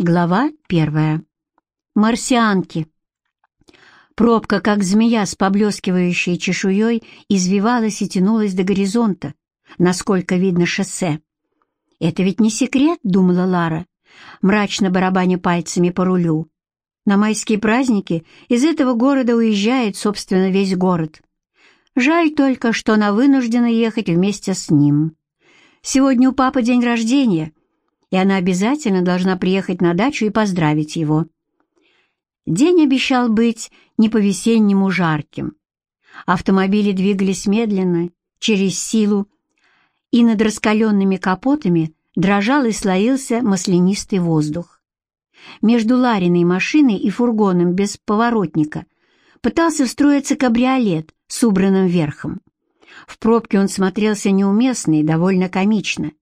Глава первая. Марсианки. Пробка, как змея с поблескивающей чешуей, извивалась и тянулась до горизонта, насколько видно шоссе. «Это ведь не секрет», — думала Лара, мрачно барабаня пальцами по рулю. «На майские праздники из этого города уезжает, собственно, весь город. Жаль только, что она вынуждена ехать вместе с ним. Сегодня у папы день рождения — и она обязательно должна приехать на дачу и поздравить его. День обещал быть не по-весеннему жарким. Автомобили двигались медленно, через силу, и над раскаленными капотами дрожал и слоился маслянистый воздух. Между Лариной машиной и фургоном без поворотника пытался встроиться кабриолет с убранным верхом. В пробке он смотрелся неуместно и довольно комично.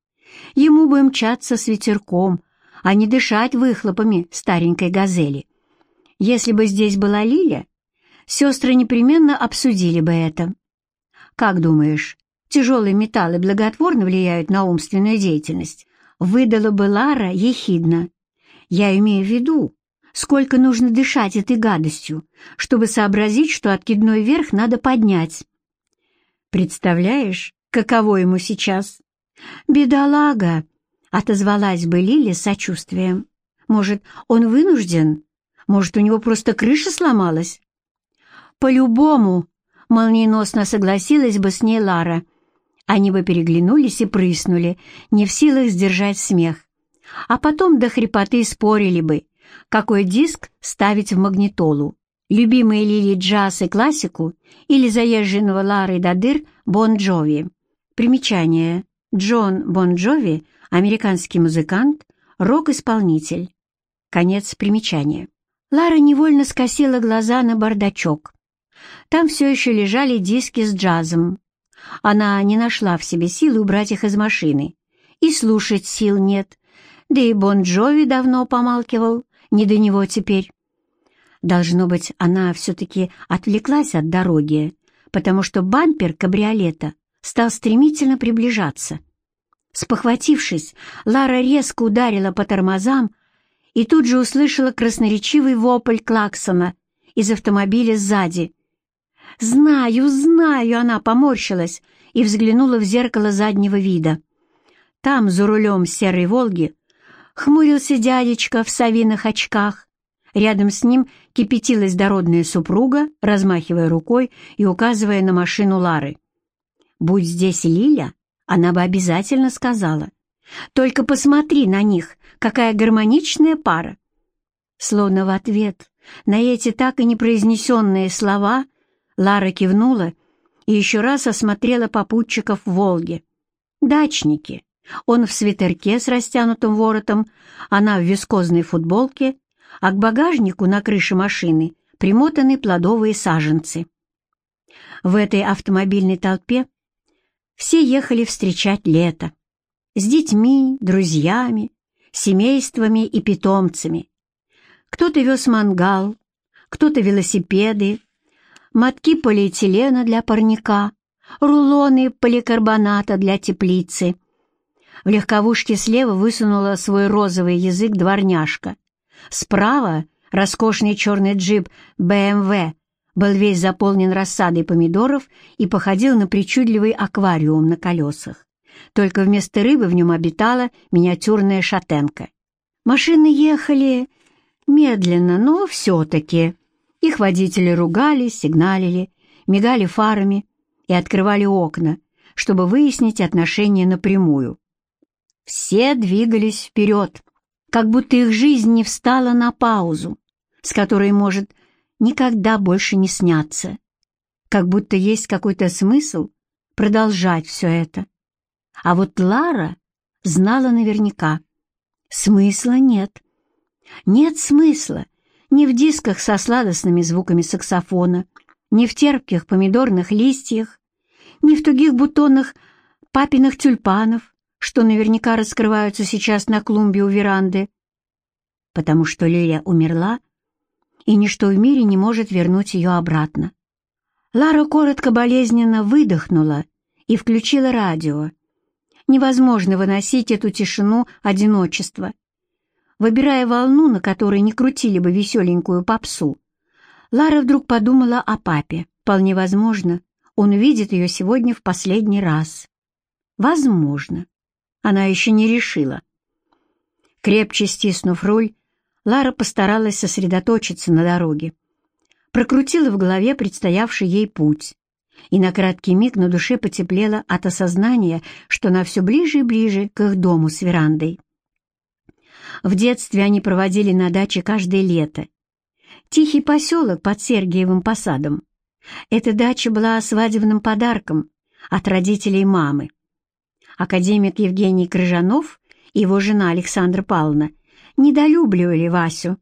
Ему бы мчаться с ветерком, а не дышать выхлопами старенькой газели. Если бы здесь была Лиля, сестры непременно обсудили бы это. «Как думаешь, тяжелые металлы благотворно влияют на умственную деятельность?» Выдала бы Лара ехидно. «Я имею в виду, сколько нужно дышать этой гадостью, чтобы сообразить, что откидной верх надо поднять. Представляешь, каково ему сейчас? «Бедолага!» — отозвалась бы Лили с сочувствием. «Может, он вынужден? Может, у него просто крыша сломалась?» «По-любому!» — молниеносно согласилась бы с ней Лара. Они бы переглянулись и прыснули, не в силах сдержать смех. А потом до хрипоты спорили бы, какой диск ставить в магнитолу. Любимые Лили джаз и классику или заезженного Лары до дыр Бон Джови. Примечание. Джон Бон Джови, американский музыкант, рок-исполнитель. Конец примечания. Лара невольно скосила глаза на бардачок. Там все еще лежали диски с джазом. Она не нашла в себе силы убрать их из машины. И слушать сил нет. Да и Бон Джови давно помалкивал, не до него теперь. Должно быть, она все-таки отвлеклась от дороги, потому что бампер кабриолета стал стремительно приближаться. Спохватившись, Лара резко ударила по тормозам и тут же услышала красноречивый вопль клаксона из автомобиля сзади. «Знаю, знаю!» — она поморщилась и взглянула в зеркало заднего вида. Там, за рулем серой «Волги», хмурился дядечка в совиных очках. Рядом с ним кипятилась дородная супруга, размахивая рукой и указывая на машину Лары. «Будь здесь Лиля, она бы обязательно сказала. «Только посмотри на них, какая гармоничная пара!» Словно в ответ на эти так и непроизнесенные слова Лара кивнула и еще раз осмотрела попутчиков в Волге. Дачники. Он в свитерке с растянутым воротом, она в вискозной футболке, а к багажнику на крыше машины примотаны плодовые саженцы. В этой автомобильной толпе все ехали встречать лето. С детьми, друзьями, семействами и питомцами. Кто-то вез мангал, кто-то велосипеды, мотки полиэтилена для парника, рулоны поликарбоната для теплицы. В легковушке слева высунула свой розовый язык дворняжка. Справа роскошный черный джип BMW был весь заполнен рассадой помидоров и походил на причудливый аквариум на колесах. Только вместо рыбы в нем обитала миниатюрная шатенка. Машины ехали медленно, но все-таки. Их водители ругались, сигналили, мигали фарами и открывали окна, чтобы выяснить отношения напрямую. Все двигались вперед, как будто их жизнь не встала на паузу, с которой может никогда больше не снятся. Как будто есть какой-то смысл продолжать все это. А вот Лара знала наверняка. Смысла нет. Нет смысла ни в дисках со сладостными звуками саксофона, ни в терпких помидорных листьях, ни в тугих бутонах папиных тюльпанов, что наверняка раскрываются сейчас на клумбе у веранды. Потому что Лиля умерла, и ничто в мире не может вернуть ее обратно. Лара коротко болезненно выдохнула и включила радио. Невозможно выносить эту тишину одиночества. Выбирая волну, на которой не крутили бы веселенькую попсу, Лара вдруг подумала о папе. Вполне возможно, он увидит ее сегодня в последний раз. Возможно. Она еще не решила. Крепче стиснув руль, Лара постаралась сосредоточиться на дороге. Прокрутила в голове предстоявший ей путь, и на краткий миг на душе потеплело от осознания, что она все ближе и ближе к их дому с верандой. В детстве они проводили на даче каждое лето. Тихий поселок под Сергиевым посадом. Эта дача была свадебным подарком от родителей мамы. Академик Евгений Крыжанов и его жена Александра Павловна недолюбливали Васю,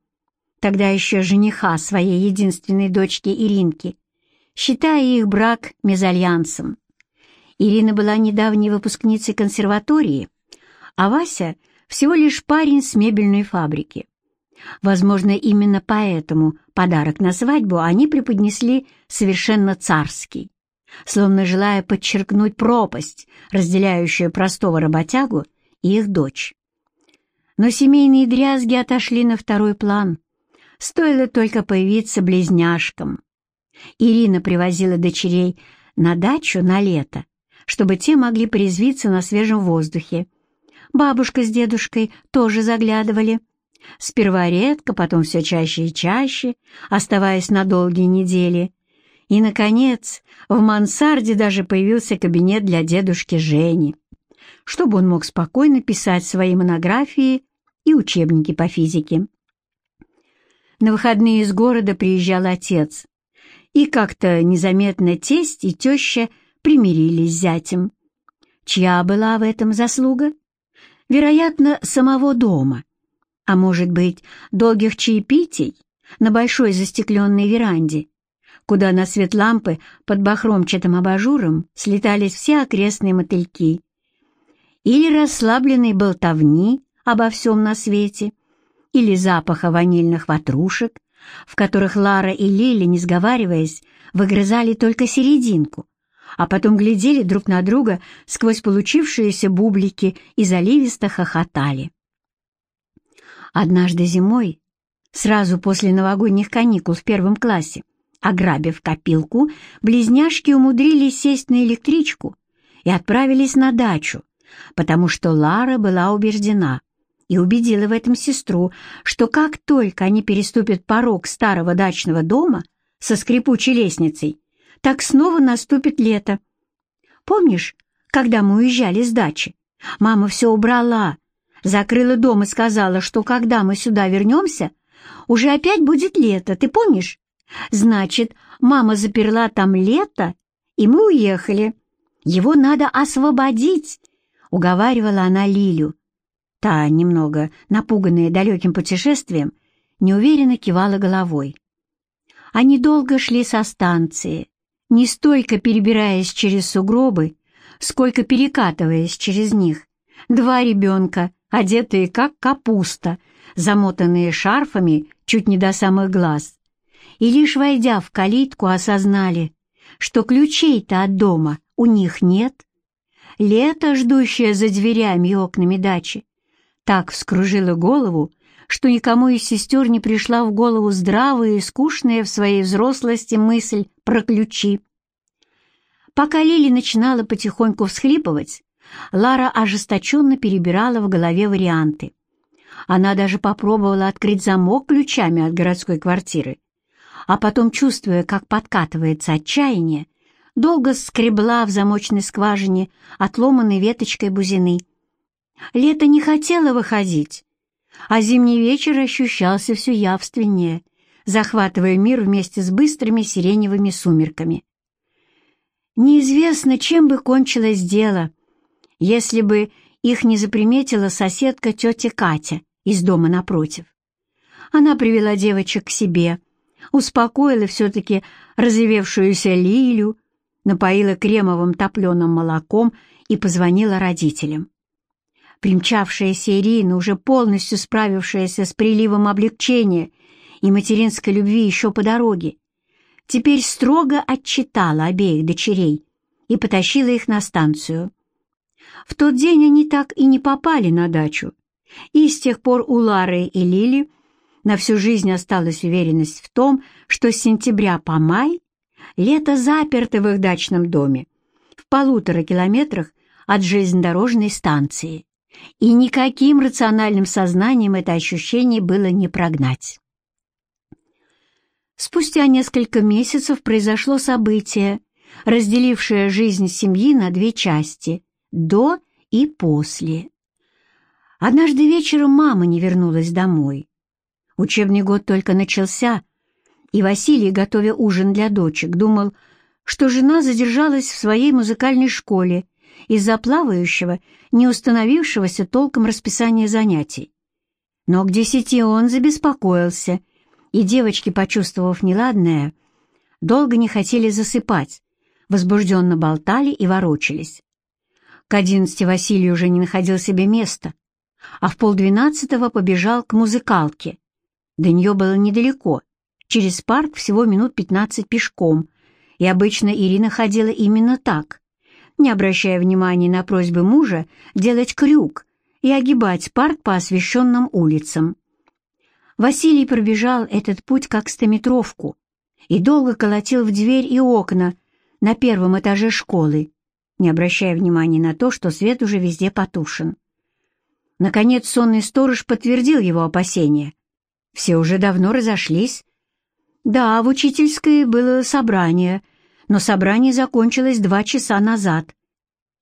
тогда еще жениха своей единственной дочки Иринки, считая их брак мезальянсом. Ирина была недавней выпускницей консерватории, а Вася — всего лишь парень с мебельной фабрики. Возможно, именно поэтому подарок на свадьбу они преподнесли совершенно царский, словно желая подчеркнуть пропасть, разделяющую простого работягу и их дочь. Но семейные дрязги отошли на второй план. Стоило только появиться близняшкам. Ирина привозила дочерей на дачу на лето, чтобы те могли порезвиться на свежем воздухе. Бабушка с дедушкой тоже заглядывали. Сперва редко, потом все чаще и чаще, оставаясь на долгие недели. И, наконец, в мансарде даже появился кабинет для дедушки Жени, чтобы он мог спокойно писать свои монографии и учебники по физике. На выходные из города приезжал отец, и как-то незаметно тесть и теща примирились с зятем. Чья была в этом заслуга? Вероятно, самого дома. А может быть, долгих чаепитий на большой застекленной веранде, куда на свет лампы под бахромчатым абажуром слетались все окрестные мотыльки. Или расслабленной болтовни обо всем на свете, или запаха ванильных ватрушек, в которых Лара и Лили, не сговариваясь, выгрызали только серединку, а потом глядели друг на друга сквозь получившиеся бублики и заливисто хохотали. Однажды зимой, сразу после новогодних каникул в первом классе, ограбив копилку, близняшки умудрились сесть на электричку и отправились на дачу, потому что Лара была убеждена и убедила в этом сестру, что как только они переступят порог старого дачного дома со скрипучей лестницей, так снова наступит лето. Помнишь, когда мы уезжали с дачи? Мама все убрала, закрыла дом и сказала, что когда мы сюда вернемся, уже опять будет лето, ты помнишь? Значит, мама заперла там лето, и мы уехали. Его надо освободить, — уговаривала она Лилю. Та, немного напуганная далеким путешествием, неуверенно кивала головой. Они долго шли со станции, не столько перебираясь через сугробы, сколько перекатываясь через них. Два ребенка, одетые как капуста, замотанные шарфами чуть не до самых глаз. И лишь войдя в калитку, осознали, что ключей-то от дома у них нет. Лето, ждущее за дверями и окнами дачи, так вскружило голову, что никому из сестер не пришла в голову здравая и скучная в своей взрослости мысль про ключи. Пока Лили начинала потихоньку всхлипывать, Лара ожесточенно перебирала в голове варианты. Она даже попробовала открыть замок ключами от городской квартиры, а потом, чувствуя, как подкатывается отчаяние, долго скребла в замочной скважине отломанной веточкой бузины. Лето не хотело выходить, а зимний вечер ощущался все явственнее, захватывая мир вместе с быстрыми сиреневыми сумерками. Неизвестно, чем бы кончилось дело, если бы их не заприметила соседка тетя Катя из дома напротив. Она привела девочек к себе, успокоила все-таки разревевшуюся Лилю, напоила кремовым топленым молоком и позвонила родителям. Примчавшаяся Ирина, уже полностью справившаяся с приливом облегчения и материнской любви еще по дороге, теперь строго отчитала обеих дочерей и потащила их на станцию. В тот день они так и не попали на дачу, И с тех пор у Лары и Лили на всю жизнь осталась уверенность в том, что с сентября по май лето заперто в их дачном доме в полутора километрах от железнодорожной станции, и никаким рациональным сознанием это ощущение было не прогнать. Спустя несколько месяцев произошло событие, разделившее жизнь семьи на две части — до и после. Однажды вечером мама не вернулась домой. Учебный год только начался, и Василий, готовя ужин для дочек, думал, что жена задержалась в своей музыкальной школе из-за плавающего, не установившегося толком расписания занятий. Но к десяти он забеспокоился — и девочки, почувствовав неладное, долго не хотели засыпать, возбужденно болтали и ворочались. К одиннадцати Василий уже не находил себе места, а в полдвенадцатого побежал к музыкалке. До нее было недалеко, через парк всего минут пятнадцать пешком, и обычно Ирина ходила именно так, не обращая внимания на просьбы мужа делать крюк и огибать парк по освещенным улицам. Василий пробежал этот путь как стометровку и долго колотил в дверь и окна на первом этаже школы, не обращая внимания на то, что свет уже везде потушен. Наконец сонный сторож подтвердил его опасения. Все уже давно разошлись. Да, в учительской было собрание, но собрание закончилось два часа назад.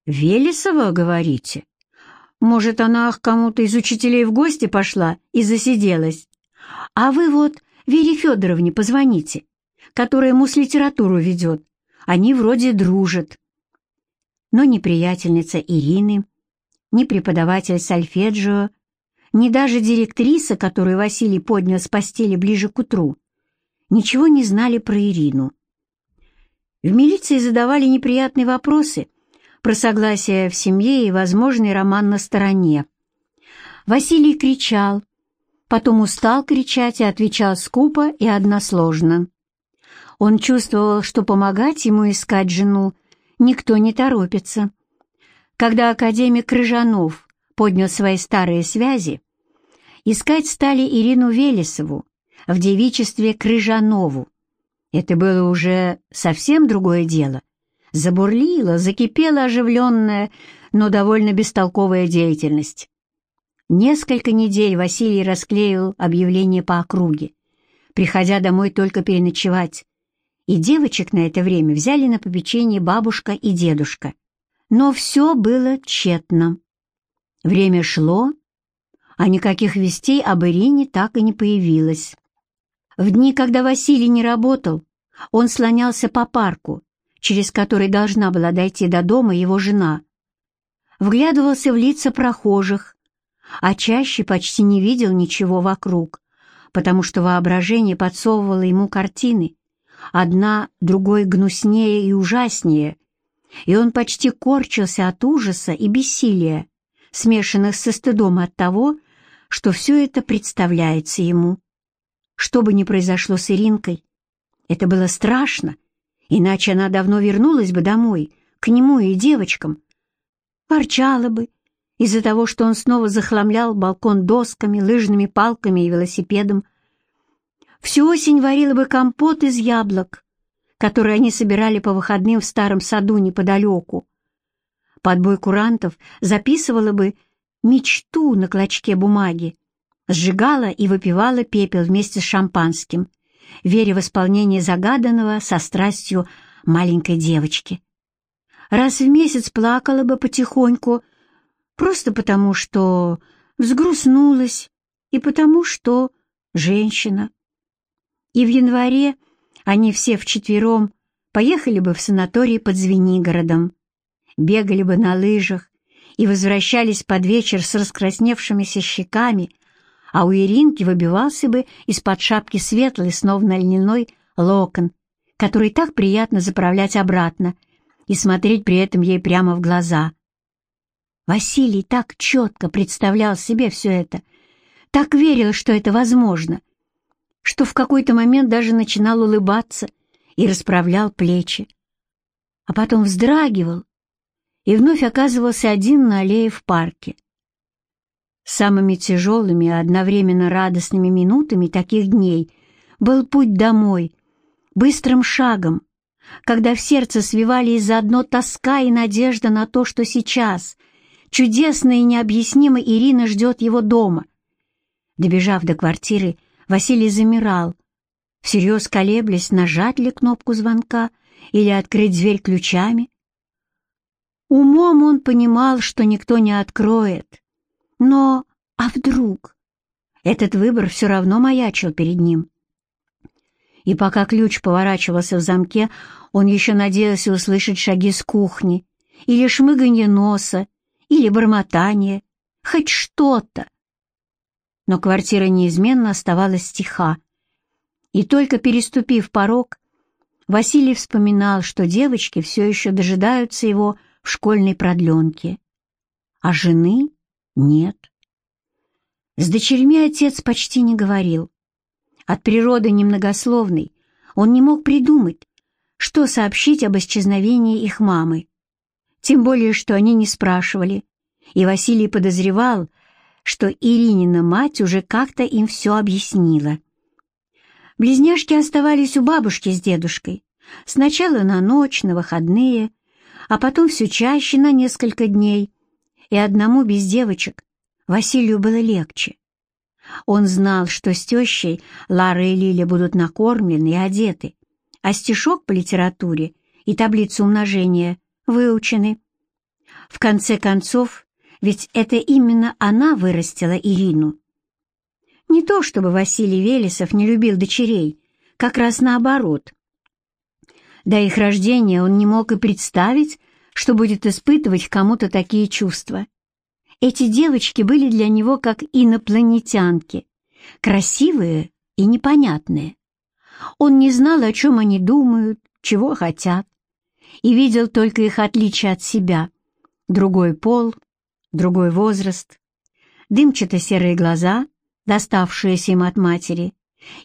«Велесова, говорите? Может, она к кому-то из учителей в гости пошла и засиделась?» А вы вот Вере Федоровне позвоните, которая мус-литературу ведет. Они вроде дружат. Но ни приятельница Ирины, ни преподаватель сольфеджио, ни даже директриса, которую Василий поднял с постели ближе к утру, ничего не знали про Ирину. В милиции задавали неприятные вопросы про согласие в семье и возможный роман на стороне. Василий кричал, потом устал кричать и отвечал скупо и односложно. Он чувствовал, что помогать ему искать жену никто не торопится. Когда академик Рыжанов поднял свои старые связи, искать стали Ирину Велесову в девичестве Крыжанову. Это было уже совсем другое дело. Забурлила, закипела оживленная, но довольно бестолковая деятельность. Несколько недель Василий расклеивал объявления по округе, приходя домой только переночевать, и девочек на это время взяли на попечение бабушка и дедушка. Но все было тщетно. Время шло, а никаких вестей об Ирине так и не появилось. В дни, когда Василий не работал, он слонялся по парку, через который должна была дойти до дома его жена. Вглядывался в лица прохожих, а чаще почти не видел ничего вокруг, потому что воображение подсовывало ему картины, одна другой гнуснее и ужаснее, и он почти корчился от ужаса и бессилия, смешанных со стыдом от того, что все это представляется ему. Что бы ни произошло с Иринкой, это было страшно, иначе она давно вернулась бы домой, к нему и девочкам, ворчала бы, из-за того, что он снова захламлял балкон досками, лыжными палками и велосипедом. Всю осень варила бы компот из яблок, которые они собирали по выходным в старом саду неподалеку. Под бой курантов записывала бы мечту на клочке бумаги, сжигала и выпивала пепел вместе с шампанским, веря в исполнение загаданного со страстью маленькой девочки. Раз в месяц плакала бы потихоньку, Просто потому, что взгрустнулась и потому, что женщина. И в январе они все вчетвером поехали бы в санаторий под Звенигородом, бегали бы на лыжах и возвращались под вечер с раскрасневшимися щеками, а у Иринки выбивался бы из-под шапки светлый, словно льняной, локон, который так приятно заправлять обратно и смотреть при этом ей прямо в глаза. Василий так четко представлял себе все это, так верил, что это возможно, что в какой-то момент даже начинал улыбаться и расправлял плечи, а потом вздрагивал и вновь оказывался один на аллее в парке. Самыми тяжелыми и одновременно радостными минутами таких дней был путь домой, быстрым шагом, когда в сердце свивались заодно тоска и надежда на то, что сейчас чудесно и необъяснимо Ирина ждет его дома. Добежав до квартиры, Василий замирал, всерьез колеблясь, нажать ли кнопку звонка или открыть дверь ключами. Умом он понимал, что никто не откроет, но а вдруг? Этот выбор все равно маячил перед ним. И пока ключ поворачивался в замке, он еще надеялся услышать шаги с кухни, или шмыганье носа, или бормотание, хоть что-то. Но квартира неизменно оставалась тиха. И только переступив порог, Василий вспоминал, что девочки все еще дожидаются его в школьной продленке, а жены нет. С дочерьми отец почти не говорил. От природы немногословный, он не мог придумать, что сообщить об исчезновении их мамы. Тем более, что они не спрашивали, и Василий подозревал, что Иринина мать уже как-то им все объяснила. Близняшки оставались у бабушки с дедушкой, сначала на ночь, на выходные, а потом все чаще на несколько дней, и одному без девочек Василию было легче. Он знал, что с тещей Лара и Лиля будут накормлены и одеты, а стишок по литературе и таблицу умножения выучены. В конце концов, ведь это именно она вырастила Ирину. Не то чтобы Василий Велесов не любил дочерей, как раз наоборот. До их рождения он не мог и представить, что будет испытывать кому-то такие чувства. Эти девочки были для него как инопланетянки, красивые и непонятные. Он не знал, о чем они думают, чего хотят, и видел только их отличие от себя. Другой пол, другой возраст, дымчато-серые глаза, доставшиеся им от матери,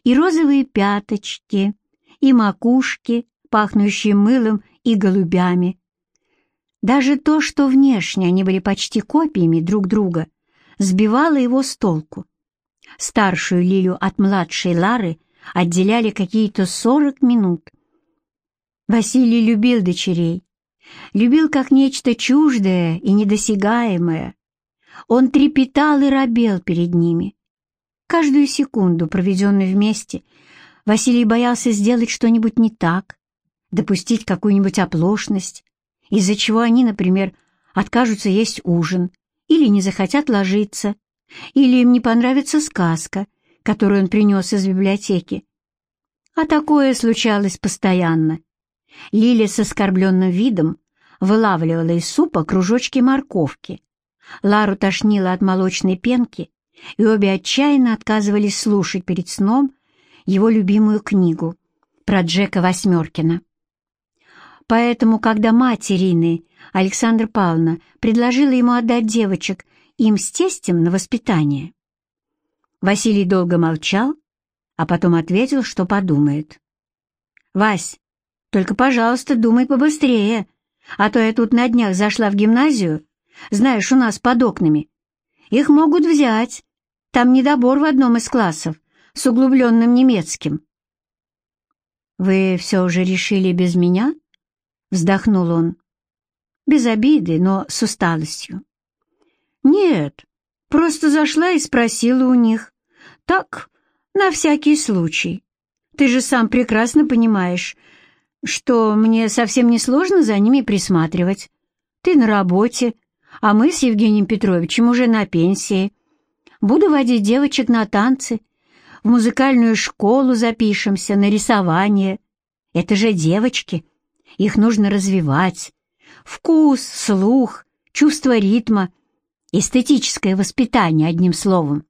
и розовые пяточки, и макушки, пахнущие мылом и голубями, даже то, что внешне они были почти копиями друг друга, сбивало его с толку. Старшую Лилю от младшей Лары отделяли какие-то сорок минут. Василий любил дочерей, любил как нечто чуждое и недосягаемое. Он трепетал и робел перед ними. Каждую секунду, проведенную вместе, Василий боялся сделать что-нибудь не так, допустить какую-нибудь оплошность, из-за чего они, например, откажутся есть ужин, или не захотят ложиться, или им не понравится сказка, которую он принес из библиотеки. А такое случалось постоянно. Лиля с оскорбленным видом вылавливала из супа кружочки морковки. Лару тошнило от молочной пенки, и обе отчаянно отказывались слушать перед сном его любимую книгу про Джека Восьмеркина. Поэтому, когда мать Ирины, Александра Павловна, предложила ему отдать девочек им с тестем на воспитание, Василий долго молчал, а потом ответил, что подумает. «Вась, только, пожалуйста, думай побыстрее, а то я тут на днях зашла в гимназию, знаешь, у нас под окнами. Их могут взять, там недобор в одном из классов с углубленным немецким». «Вы все уже решили без меня?» — вздохнул он. Без обиды, но с усталостью. «Нет, просто зашла и спросила у них. Так, на всякий случай. Ты же сам прекрасно понимаешь, что мне совсем не сложно за ними присматривать. Ты на работе, а мы с Евгением Петровичем уже на пенсии. Буду водить девочек на танцы, в музыкальную школу запишемся, на рисование. Это же девочки». Их нужно развивать. Вкус, слух, чувство ритма, эстетическое воспитание, одним словом.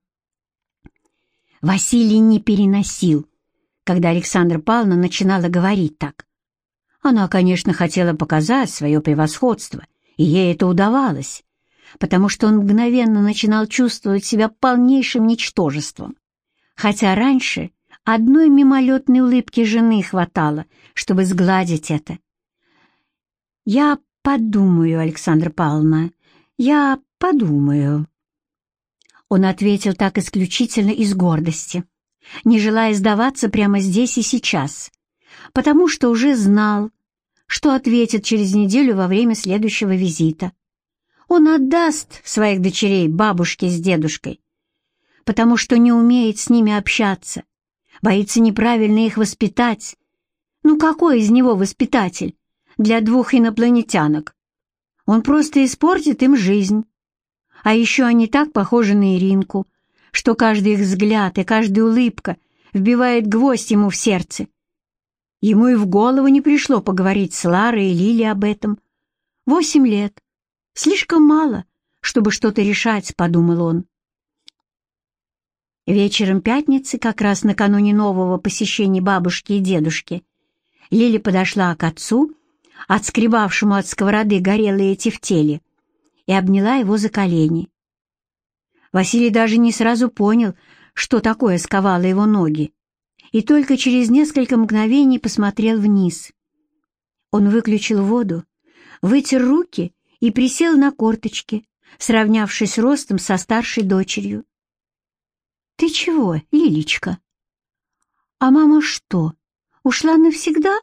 Василий не переносил, когда Александра Павловна начинала говорить так. Она, конечно, хотела показать свое превосходство, и ей это удавалось, потому что он мгновенно начинал чувствовать себя полнейшим ничтожеством. Хотя раньше одной мимолетной улыбки жены хватало, чтобы сгладить это, «Я подумаю, Александра Павловна, я подумаю». Он ответил так исключительно из гордости, не желая сдаваться прямо здесь и сейчас, потому что уже знал, что ответит через неделю во время следующего визита. Он отдаст своих дочерей бабушке с дедушкой, потому что не умеет с ними общаться, боится неправильно их воспитать. Ну какой из него воспитатель для двух инопланетянок? Он просто испортит им жизнь. А еще они так похожи на Иринку, что каждый их взгляд и каждая улыбка вбивает гвоздь ему в сердце. Ему и в голову не пришло поговорить с Ларой и Лили об этом. Восемь лет. Слишком мало, чтобы что-то решать, подумал он. Вечером пятницы, как раз накануне нового посещения бабушки и дедушки, Лили подошла к отцу, отскребавшему от сковороды горелые тефтели, и обняла его за колени. Василий даже не сразу понял, что такое сковало его ноги, и только через несколько мгновений посмотрел вниз. Он выключил воду, вытер руки и присел на корточки, сравнявшись ростом со старшей дочерью. «Ты чего, Лилечка?» «А мама что, ушла навсегда?»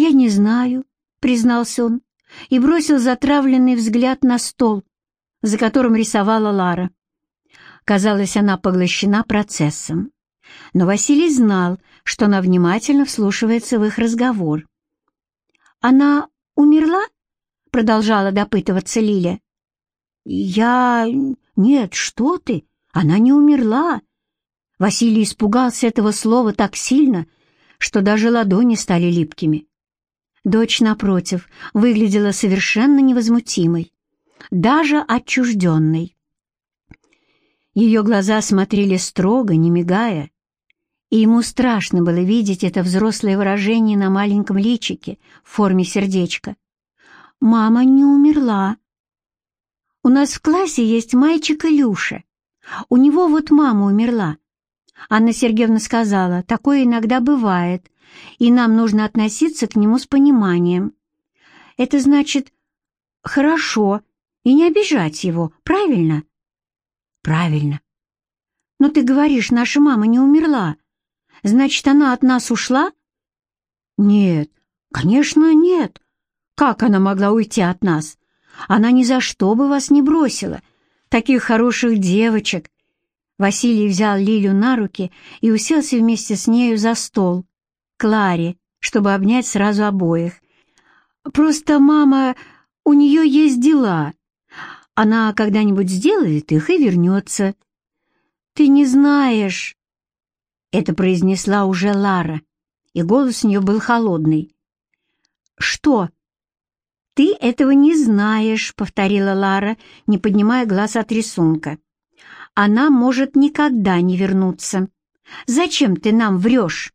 «Я не знаю», — признался он и бросил затравленный взгляд на стол, за которым рисовала Лара. Казалось, она поглощена процессом. Но Василий знал, что она внимательно вслушивается в их разговор. «Она умерла?» — продолжала допытываться Лиля. «Я... Нет, что ты? Она не умерла. Василий испугался этого слова так сильно, что даже ладони стали липкими. Дочь, напротив, выглядела совершенно невозмутимой, даже отчужденной. Ее глаза смотрели строго, не мигая, и ему страшно было видеть это взрослое выражение на маленьком личике в форме сердечка. «Мама не умерла. У нас в классе есть мальчик Илюша. У него вот мама умерла. Анна Сергеевна сказала, такое иногда бывает, и нам нужно относиться к нему с пониманием. Это значит «хорошо» и не обижать его, правильно? Правильно. Но ты говоришь, наша мама не умерла. Значит, она от нас ушла? Нет, конечно, нет. Как она могла уйти от нас? Она ни за что бы вас не бросила таких хороших девочек!» Василий взял Лилю на руки и уселся вместе с нею за стол, Кларе, чтобы обнять сразу обоих. «Просто, мама, у нее есть дела. Она когда-нибудь сделает их и вернется». «Ты не знаешь...» Это произнесла уже Лара, и голос у нее был холодный. «Что?» «Ты этого не знаешь», — повторила Лара, не поднимая глаз от рисунка. «Она может никогда не вернуться. Зачем ты нам врешь?»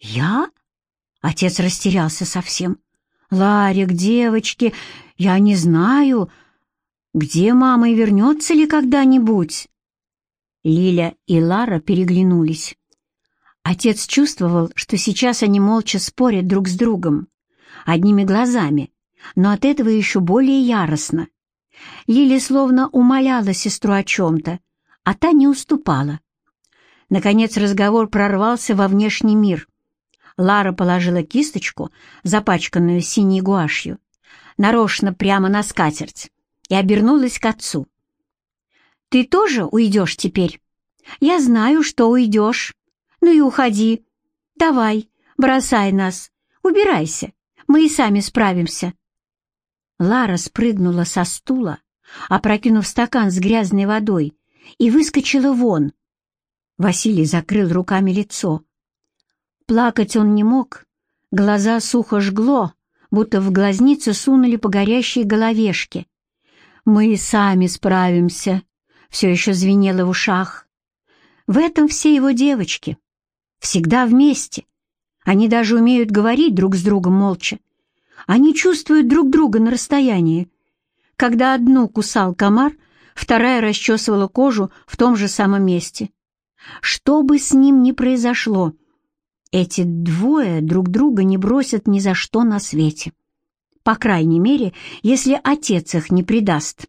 «Я?» — отец растерялся совсем. «Ларик, девочки, я не знаю, где мама и вернется ли когда-нибудь?» Лиля и Лара переглянулись. Отец чувствовал, что сейчас они молча спорят друг с другом, одними глазами, но от этого еще более яростно. Лили словно умоляла сестру о чем-то, а та не уступала. Наконец разговор прорвался во внешний мир. Лара положила кисточку, запачканную синей гуашью, нарочно прямо на скатерть, и обернулась к отцу. «Ты тоже уйдешь теперь? Я знаю, что уйдешь. Ну и уходи. Давай, бросай нас, убирайся, мы и сами справимся». Лара спрыгнула со стула, опрокинув стакан с грязной водой, и выскочила вон. Василий закрыл руками лицо. Плакать он не мог, глаза сухо жгло, будто в глазницы сунули по горящей головешке. «Мы и сами справимся», — все еще звенело в ушах. В этом все его девочки. Всегда вместе. Они даже умеют говорить друг с другом молча. Они чувствуют друг друга на расстоянии. Когда одну кусал комар, вторая расчесывала кожу в том же самом месте. Что бы с ним ни произошло, эти двое друг друга не бросят ни за что на свете. По крайней мере, если отец их не предаст.